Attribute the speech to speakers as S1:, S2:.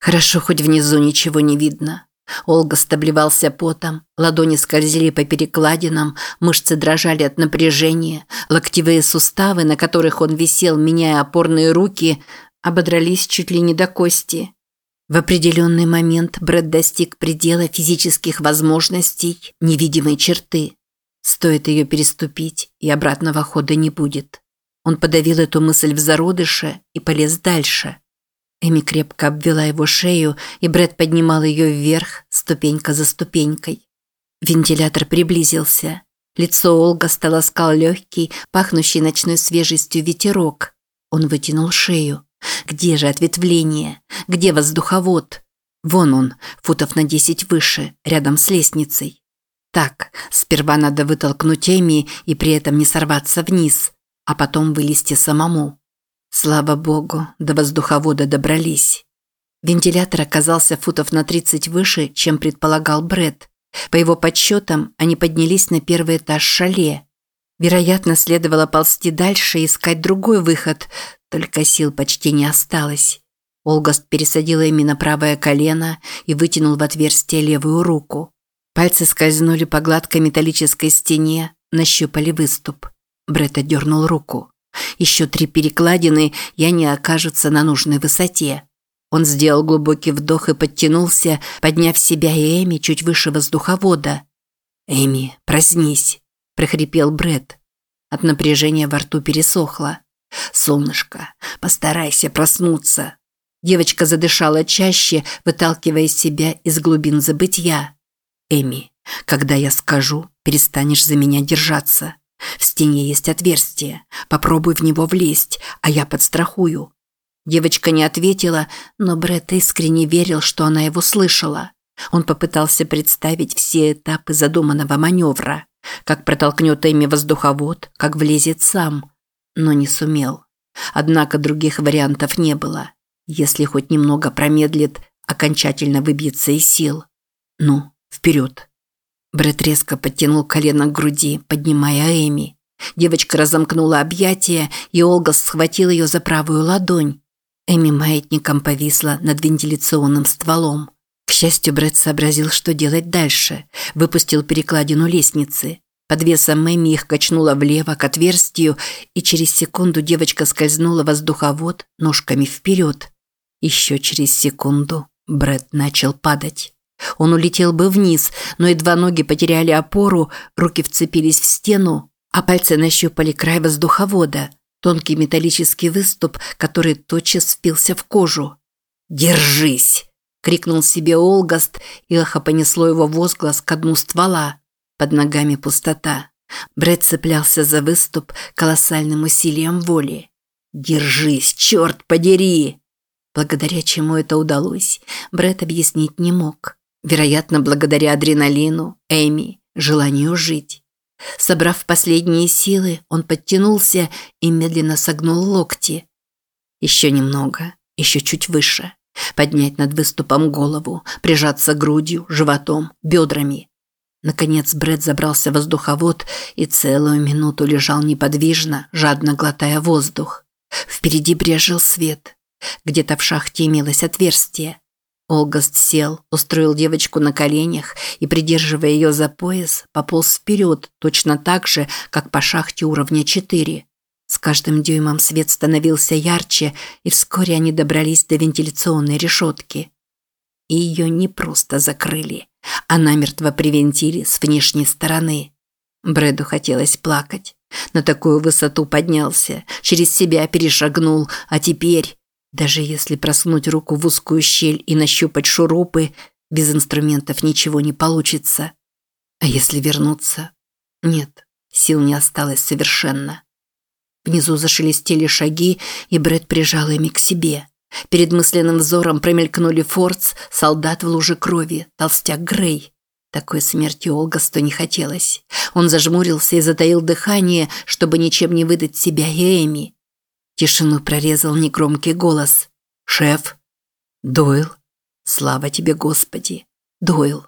S1: Хорошо, хоть внизу ничего не видно. Олга обливался потом, ладони скользили по перекладинам, мышцы дрожали от напряжения, локтевые суставы, на которых он висел, меняя опорные руки, ободрались чуть ли не до кости. В определенный момент Брэд достиг предела физических возможностей невидимой черты. Стоит ее переступить, и обратного хода не будет. Он подавил эту мысль в зародыше и полез дальше. Эми крепко обвела его шею, и Брэд поднимал ее вверх, ступенька за ступенькой. Вентилятор приблизился. Лицо Олга стало скал легкий, пахнущий ночной свежестью ветерок. Он вытянул шею. Где же ответвление? Где воздуховод? Вон он, футов на десять выше, рядом с лестницей. Так, сперва надо вытолкнуть Эми и при этом не сорваться вниз, а потом вылезти самому. Слава богу, до воздуховода добрались. Вентилятор оказался футов на 30 выше, чем предполагал Бред. По его подсчетам, они поднялись на первый этаж шале. Вероятно, следовало ползти дальше и искать другой выход, только сил почти не осталось. Олгаст пересадила ими на правое колено и вытянул в отверстие левую руку. Пальцы скользнули по гладкой металлической стене, нащупали выступ. Бред отдернул руку. Еще три перекладины, и они окажутся на нужной высоте. Он сделал глубокий вдох и подтянулся, подняв себя и Эми чуть выше воздуховода. «Эми, проснись!» – прохрипел Бред. От напряжения во рту пересохло. «Солнышко, постарайся проснуться!» Девочка задышала чаще, выталкивая себя из глубин забытья. «Эми, когда я скажу, перестанешь за меня держаться. В стене есть отверстие. Попробуй в него влезть, а я подстрахую». Девочка не ответила, но Брэд искренне верил, что она его слышала. Он попытался представить все этапы задуманного маневра. Как протолкнет Эми воздуховод, как влезет сам. Но не сумел. Однако других вариантов не было. Если хоть немного промедлит, окончательно выбьется из сил. Ну, вперед. Брэд резко подтянул колено к груди, поднимая Эми. Девочка разомкнула объятия, и Олга схватил ее за правую ладонь. Эми маятником повисла над вентиляционным стволом. К счастью, Брэд сообразил, что делать дальше. Выпустил перекладину лестницы. Под весом Эми их качнула влево к отверстию, и через секунду девочка скользнула воздуховод ножками вперед. Еще через секунду Брэд начал падать. Он улетел бы вниз, но едва ноги потеряли опору, руки вцепились в стену, а пальцы нащупали край воздуховода, тонкий металлический выступ, который тотчас впился в кожу. «Держись!» – крикнул себе Олгаст, и эхо понесло его возглас к дну ствола. Под ногами пустота. Брэд цеплялся за выступ колоссальным усилием воли. «Держись, черт подери!» Благодаря чему это удалось, Брэд объяснить не мог. Вероятно, благодаря адреналину, Эми, желанию жить. Собрав последние силы, он подтянулся и медленно согнул локти. Еще немного, еще чуть выше. Поднять над выступом голову, прижаться грудью, животом, бедрами. Наконец Брэд забрался в воздуховод и целую минуту лежал неподвижно, жадно глотая воздух. Впереди брежил свет. Где-то в шахте имелось отверстие. Олгаст сел, устроил девочку на коленях и, придерживая ее за пояс, пополз вперед, точно так же, как по шахте уровня 4. С каждым дюймом свет становился ярче, и вскоре они добрались до вентиляционной решетки. И ее не просто закрыли, а намертво привинтили с внешней стороны. Брэду хотелось плакать. На такую высоту поднялся, через себя перешагнул, а теперь... Даже если просунуть руку в узкую щель и нащупать шурупы, без инструментов ничего не получится. А если вернуться? Нет, сил не осталось совершенно. Внизу зашелестели шаги, и Брэд прижал ими к себе. Перед мысленным взором промелькнули Фордс, солдат в луже крови, толстяк Грей. Такой смерти Олгасту не хотелось. Он зажмурился и затаил дыхание, чтобы ничем не выдать себя и Эми. Тишину прорезал негромкий голос. «Шеф?» «Дойл?» «Слава тебе, Господи!» «Дойл?»